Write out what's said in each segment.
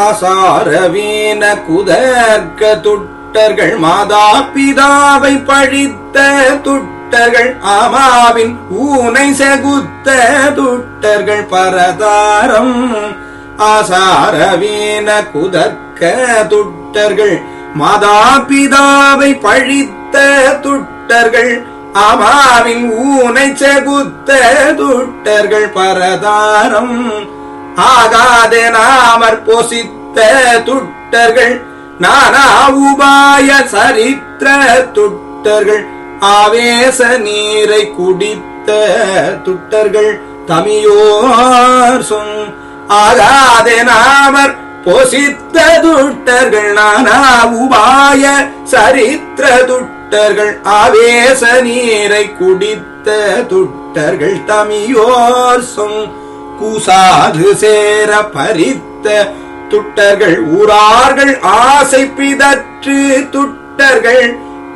அசாரவீன குதர்க்க துட்டர்கள் மாதா பிதாவை பழித்த துட்டர்கள் அமாவின் ஊனை செகுத்த துட்டர்கள் பரதாரம். அசாரவீன குதர்க்க துட்டர்கள் மாதா பிதாவை பழித்த துட்டர்கள் அமாவின் ஊனை செகுத்த துட்டர்கள் பரதாரம். ஆகாதே நாமற் பொசித்த துட்டர்கள் நானா உபாய சரித்திர துட்டர்கள் ஆவேச நீரை குடித்த துட்டர்கள் தமியோர் சொன் ஆகாதே நாமற் பொசித்த துட்டர்கள் நானா உபாய சரித்திர துட்டர்கள் ஆவேச நீரை குடித்த துட்டர்கள் தமியோர் சொன் கூசாது சேர பறித்த துட்டர்கள் ஊரார்கள் ஆசை பிதற்று துட்டர்கள்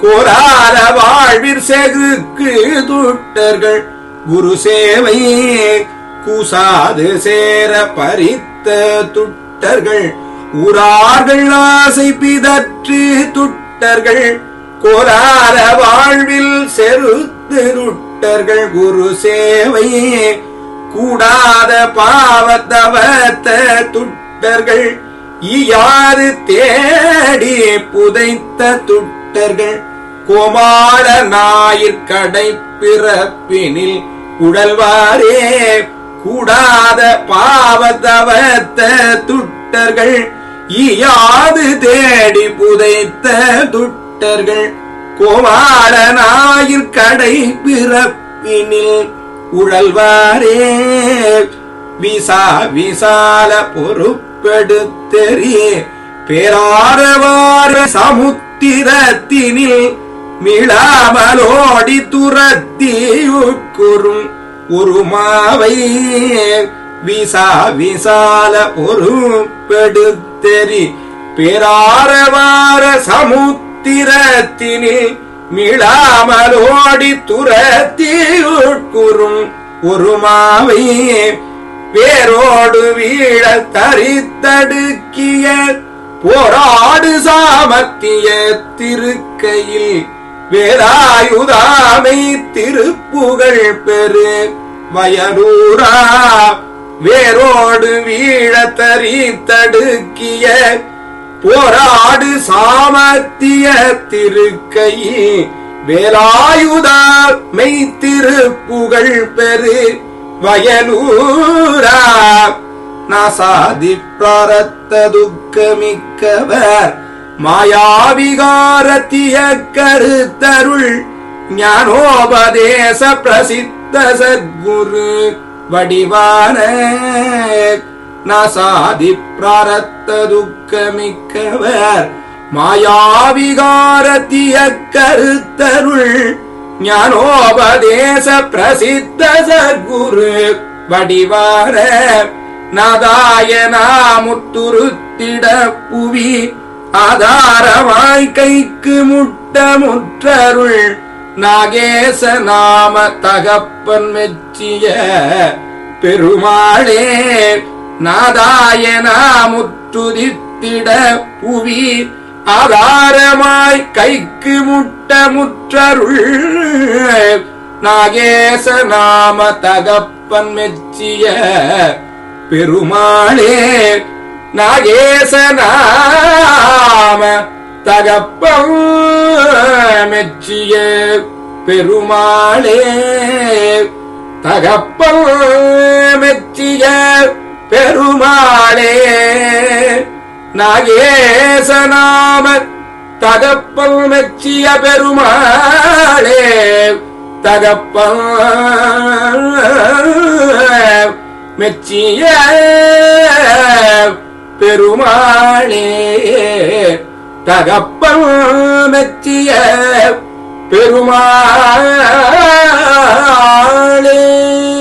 கோரார வாழ்விற் செகுக்கு துட்டர்கள் குரு சேவை கூசாது சேர பறித்த துட்டர்கள் ஊரார்கள் ஆசை பிதற்று துட்டர்கள் கோரார வாழ்வில் செருத்து துட்டர்கள் குரு சேவையே கூடாத பாவத்தவத்த துட்டர்கள் ஈயாது தேடி புதைத்த துட்டர்கள் கோமாள ஞாயிற்கடை பிறப்பினில் உடல்வாரே கூடாத பாவத்தவத்த துட்டர்கள் ஈயாது தேடி புதைத்த துட்டர்கள் கோமாள ஞாயிற்கடை பிறப்பினில் உழல்வாரே. விசா விசால பொறுப்பெடுத்தெறி பேராரவார சமுத்திரத்தினில் மிளாமலோடி துரத்தியுட்குறும் உருமாவை விசா விசால பொறுப்பெடுத்தெறி பேராரவார சமுத்திரத்தினில் மிளாமலோடி துரத்தி உட்குறும் உருமாவை வேரோடு வீழ தரித்தடுக்கிய போராடு சாமத்திய திருக்கையில் வேலாயுதாமை திருப்புகழ் பெரு வயலூரா வேரோடு வீழ தரித்தடுக்கிய போராடு சாமத்திய திருக்கை வேலாயுதால் மெய் திருப்புகழ் பெரு வயலூரா. நாசாதி பிராரத்த துக்கமிக்கவர் மாயாவிகாரத்திய கருத்தருள் ஞானோபதேச பிரசித்த சத்குரு வடிவான. நசாதி பிராரத்த துக்கமிக்கவர். மாயாவிகாரத்திய கருத்தருள் ஞானோபதேச பிரசித்த சர்க்குரு வடிவார. நதாயனா முத்துருத்திட புவி ஆதார வாழ்க்கைக்கு முட்ட முற்றருள் நாகேச நாம தகப்பன் மெச்சிய பெருமாளே. நாதாயனாமுத்துதித்திட புவி ஆதாரமாய் கைக்கு முட்ட முற்றருள். நாகேச நாம தகப்பன் மெச்சிய பெருமாளே நாகேச நாம தகப்பன் மெச்சிய பெருமாளே தகப்பன் மெச்சிய பெருமாளே நாகேசநாம தகப்பல் மெச்சிய பெருமாளே தகப்பல் மெச்சிய பெருமாளே தகப்பல் மெச்சிய பெருமாளே.